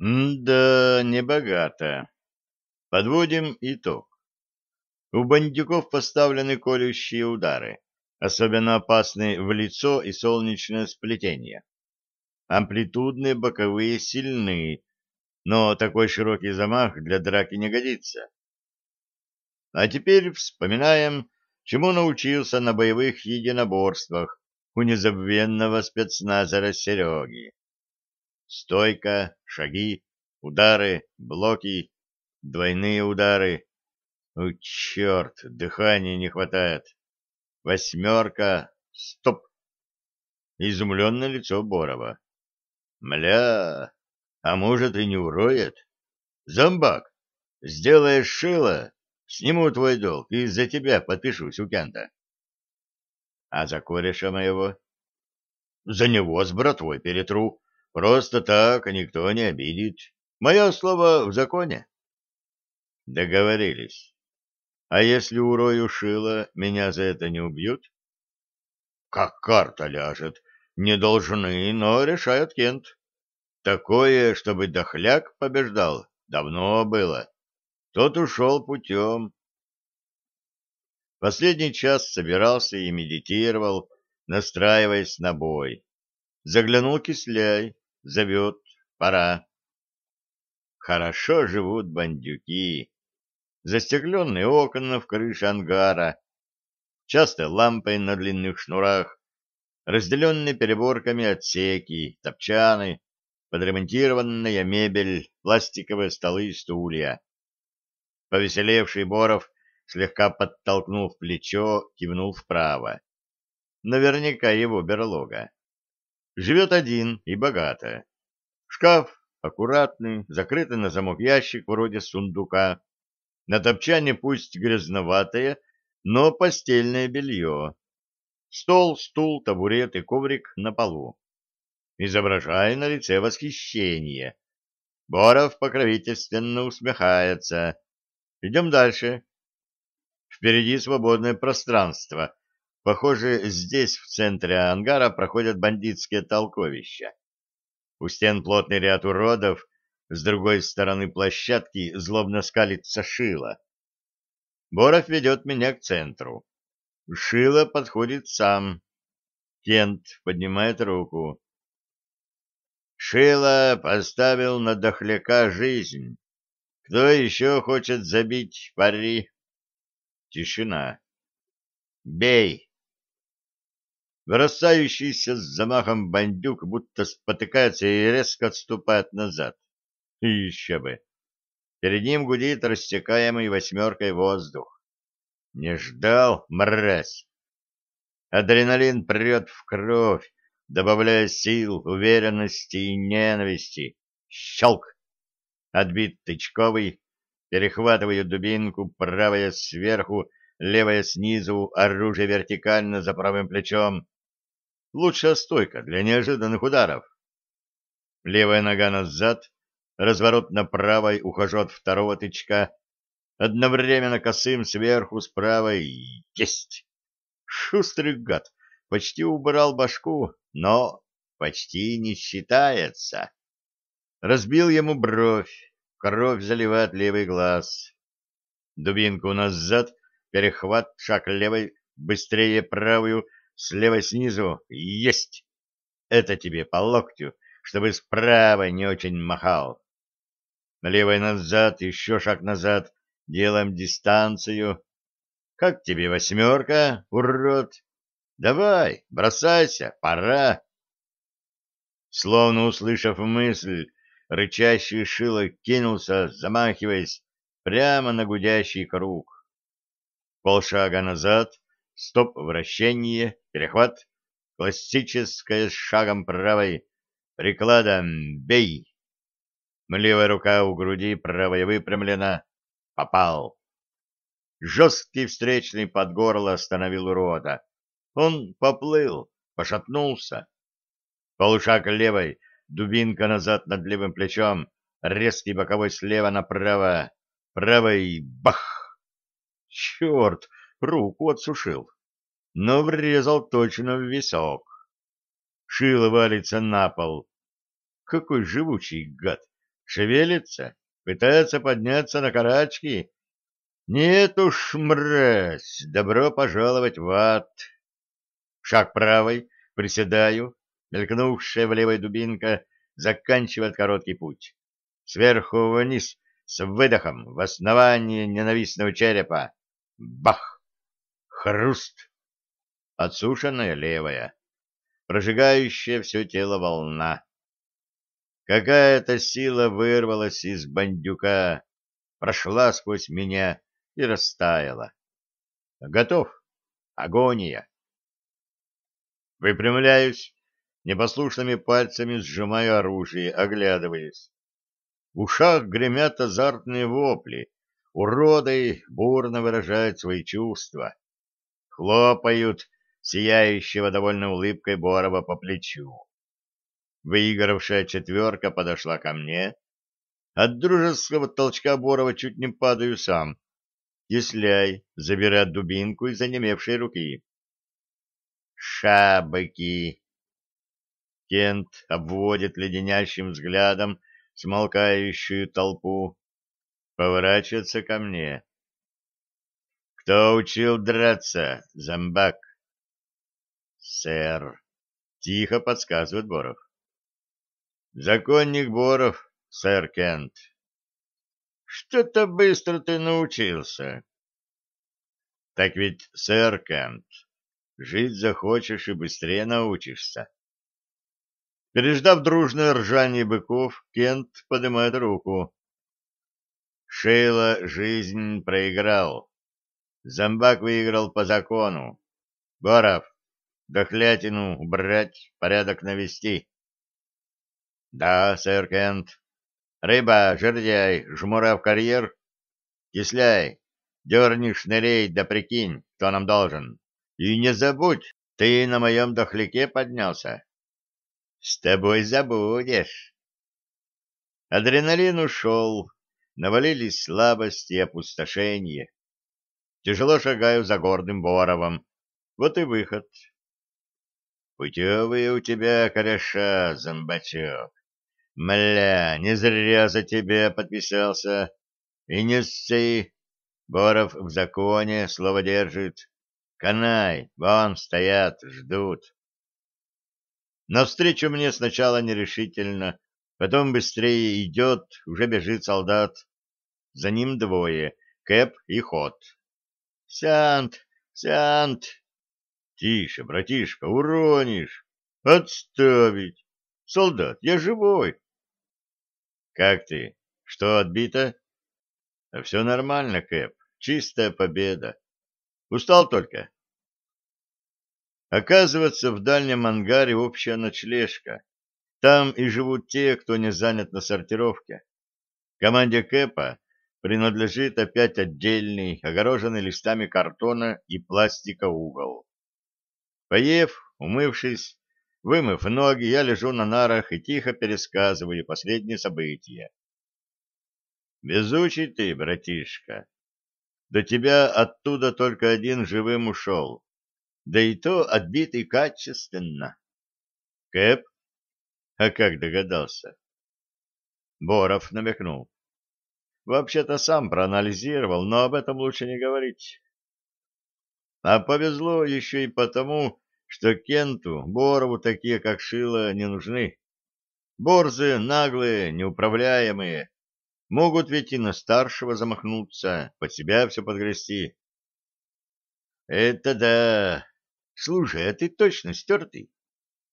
М-да, небогато. Подводим итог. У бандюков поставлены колющие удары, особенно опасны в лицо и солнечное сплетение. Амплитудные боковые сильны, но такой широкий замах для драки не годится. А теперь вспоминаем, чему научился на боевых единоборствах у незабвенного спецназера Сереги стойка, шаги, удары, блоки, двойные удары. О, черт, дыхания не хватает. Восьмерка, стоп. Изумленное лицо Борова. Мля, а может и не уроет? Зомбак, сделаешь шило, сниму твой долг и за тебя подпишусь у Кента. А за кореша моего? За него с братвой перетру. Просто так никто не обидит. Мое слово в законе. Договорились. А если у Рою шило, меня за это не убьют? Как карта ляжет. Не должны, но решает Кент. Такое, чтобы дохляк побеждал, давно было. Тот ушел путем. Последний час собирался и медитировал, настраиваясь на бой. Заглянул Кисляй, Зовет. Пора. Хорошо живут бандюки. Застекленные окна в крыше ангара, часто лампы на длинных шнурах, разделенные переборками отсеки, топчаны, подремонтированная мебель, пластиковые столы и стулья. Повеселевший Боров слегка подтолкнул в плечо, кивнул вправо. Наверняка его берлога. Живет один и богато. Шкаф аккуратный, закрытый на замок ящик вроде сундука. На топчане пусть грязноватое, но постельное белье. Стол, стул, табурет и коврик на полу. Изображая на лице восхищение. Боров покровительственно усмехается. Идем дальше. Впереди свободное пространство, Похоже, здесь, в центре ангара, проходят бандитские толковища. У стен плотный ряд уродов, с другой стороны площадки злобно скалится шило. Боров ведет меня к центру. Шило подходит сам. Кент поднимает руку. Шило поставил на дохляка жизнь. Кто еще хочет забить пари? Тишина. «Бей!» вырастающийся с замахом бандюк будто спотыкается и резко отступает назад. И еще бы! Перед ним гудит рассекаемый восьмеркой воздух. Не ждал, мразь! Адреналин прет в кровь, добавляя сил, уверенности и ненависти. Щелк! Отбит тычковый, перехватываю дубинку, правая сверху, левая снизу, оружие вертикально за правым плечом лучшая стойка для неожиданных ударов. Левая нога назад, разворот на правой, ухожу от второго тычка, одновременно косым сверху с правой. Есть! Шустрый гад, почти убрал башку, но почти не считается. Разбил ему бровь, кровь заливает левый глаз. Дубинку назад, перехват, шаг левой, быстрее правую — Слева снизу есть. Это тебе по локтю, чтобы справа не очень махал. Левой назад, еще шаг назад. Делаем дистанцию. Как тебе восьмерка, урод? Давай, бросайся, пора. Словно услышав мысль, рычащий шило кинулся, замахиваясь прямо на гудящий круг. Полшага назад, стоп, вращение, Перехват. Классическая с шагом правой. Прикладом бей. Левая рука у груди, правая выпрямлена. Попал. Жесткий встречный под горло остановил урода. Он поплыл, пошатнулся. Полушаг левой, дубинка назад над левым плечом, резкий боковой слева направо, Правой. бах! Черт, руку отсушил но врезал точно в висок. Шило валится на пол. Какой живучий гад! Шевелится, пытается подняться на карачки. Нет уж, мразь, добро пожаловать в ад. Шаг правой, приседаю, мелькнувшая в левой дубинка заканчивает короткий путь. Сверху вниз, с выдохом, в основании ненавистного черепа. Бах! Хруст! отсушенная левая, прожигающая все тело волна. Какая-то сила вырвалась из бандюка, прошла сквозь меня и растаяла. Готов. Агония. Выпрямляюсь, непослушными пальцами сжимаю оружие, оглядываясь. В ушах гремят азартные вопли. Уроды бурно выражают свои чувства. Хлопают сияющего довольно улыбкой Борова по плечу. Выигравшая четверка подошла ко мне. От дружеского толчка Борова чуть не падаю сам. Исляй, забирает дубинку из занемевшей руки. «Шабыки!» Кент обводит леденящим взглядом смолкающую толпу. Поворачивается ко мне. «Кто учил драться, зомбак?» сэр, — тихо подсказывает Боров. Законник Боров, сэр Кент. Что-то быстро ты научился. Так ведь, сэр Кент, жить захочешь и быстрее научишься. Переждав дружное ржание быков, Кент поднимает руку. Шейла жизнь проиграл. Зомбак выиграл по закону. Боров, Дохлятину убрать, порядок навести. — Да, сэр Кент. Рыба, жердяй, жмура в карьер. Кисляй, дерни шнырей да прикинь, кто нам должен. И не забудь, ты на моем дохляке поднялся. — С тобой забудешь. Адреналин ушел, навалились слабости и опустошение. Тяжело шагаю за гордым Боровым. Вот и выход. Путевые у тебя кореша, зомбачок. Мля, не зря за тебя подписался. И не ссы. Боров в законе слово держит. Канай, вон стоят, ждут. Навстречу мне сначала нерешительно, потом быстрее идет, уже бежит солдат. За ним двое — Кэп и Хот. «Сянт! Сянт!» Тише, братишка, уронишь. Отставить. Солдат, я живой. Как ты? Что отбито? А Все нормально, Кэп. Чистая победа. Устал только? Оказывается, в дальнем ангаре общая ночлежка. Там и живут те, кто не занят на сортировке. Команде Кэпа принадлежит опять отдельный, огороженный листами картона и пластика угол. Поев, умывшись, вымыв ноги, я лежу на нарах и тихо пересказываю последние события. Везучий ты, братишка. До тебя оттуда только один живым ушел, да и то отбитый качественно. Кэп? А как догадался? Боров намекнул. Вообще-то сам проанализировал, но об этом лучше не говорить. А повезло еще и потому, что Кенту, Борову такие, как Шила, не нужны. Борзы, наглые, неуправляемые. Могут ведь и на старшего замахнуться, под себя все подгрести. — Это да. Слушай, а ты точно стертый.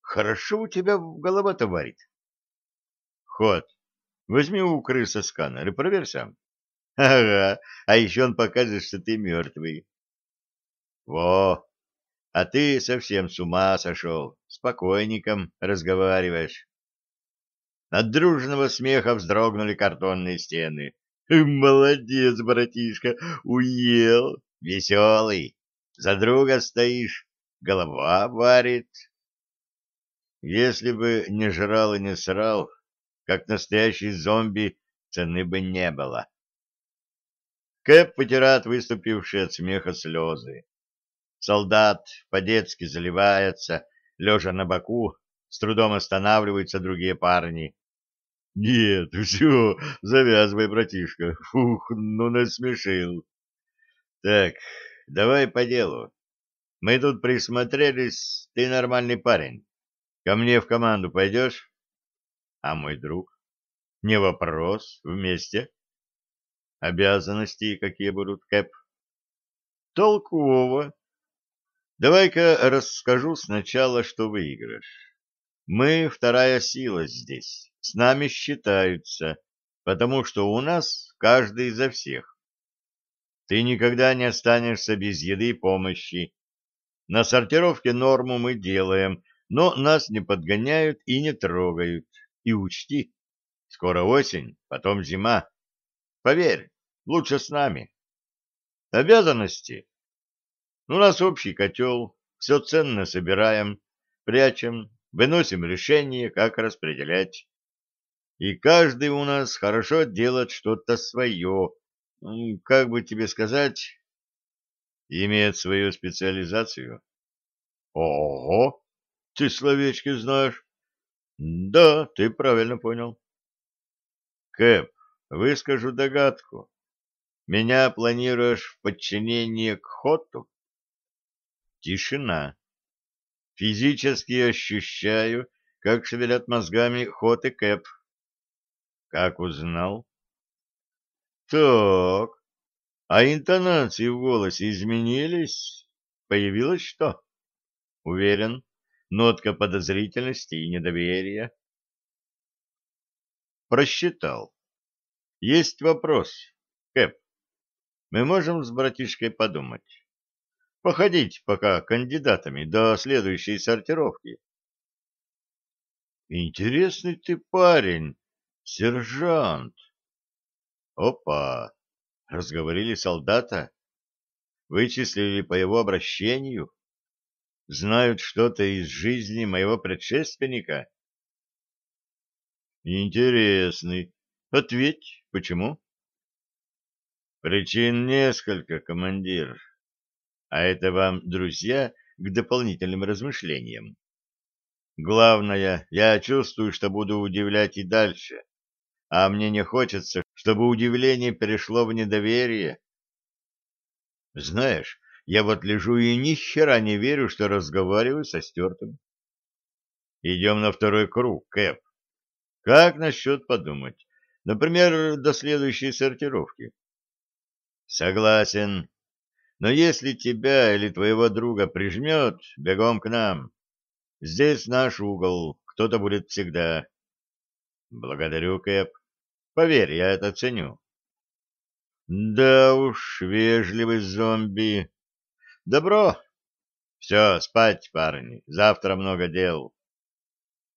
Хорошо у тебя голова-то варит. — Ход. Возьми у крыса сканер и проверь. Ага, а еще он покажет, что ты мертвый. Во! А ты совсем с ума сошел, с покойником разговариваешь. От дружного смеха вздрогнули картонные стены. Э, молодец, братишка, уел, веселый. За друга стоишь, голова варит. Если бы не жрал и не срал, как настоящий зомби, цены бы не было. Кэп потирает выступившие от смеха слезы. Солдат по-детски заливается, лежа на боку, с трудом останавливаются другие парни. «Нет, все, завязывай, братишка. Фух, ну насмешил». «Так, давай по делу. Мы тут присмотрелись, ты нормальный парень. Ко мне в команду пойдешь?» «А мой друг?» «Не вопрос, вместе». «Обязанности какие будут, Кэп?» «Толково. Давай-ка расскажу сначала, что выиграешь. Мы вторая сила здесь, с нами считаются, потому что у нас каждый за всех. Ты никогда не останешься без еды и помощи. На сортировке норму мы делаем, но нас не подгоняют и не трогают. И учти, скоро осень, потом зима. Поверь, лучше с нами. Обязанности ну, у нас общий котел, все ценное собираем, прячем, выносим решение, как распределять. И каждый у нас хорошо делает что-то свое, как бы тебе сказать, имеет свою специализацию. Ого, ты словечки знаешь. Да, ты правильно понял. Кэп, выскажу догадку. Меня планируешь в подчинение к Хоту? тишина. Физически ощущаю, как шевелят мозгами ход и кэп. Как узнал? Так, а интонации в голосе изменились? Появилось что? Уверен, нотка подозрительности и недоверия. Просчитал. Есть вопрос, Кэп. Мы можем с братишкой подумать походить пока кандидатами до следующей сортировки. Интересный ты парень, сержант. Опа! Разговорили солдата? Вычислили по его обращению? Знают что-то из жизни моего предшественника? Интересный. Ответь, почему? Причин несколько, командир. А это вам, друзья, к дополнительным размышлениям. Главное, я чувствую, что буду удивлять и дальше. А мне не хочется, чтобы удивление перешло в недоверие. Знаешь, я вот лежу и ни хера не верю, что разговариваю со стертым. Идем на второй круг, Кэп. Как насчет подумать? Например, до следующей сортировки. Согласен. Но если тебя или твоего друга прижмет, бегом к нам. Здесь наш угол, кто-то будет всегда. Благодарю, Кэп. Поверь, я это ценю. Да уж, вежливый зомби. Добро. Все, спать, парни, завтра много дел.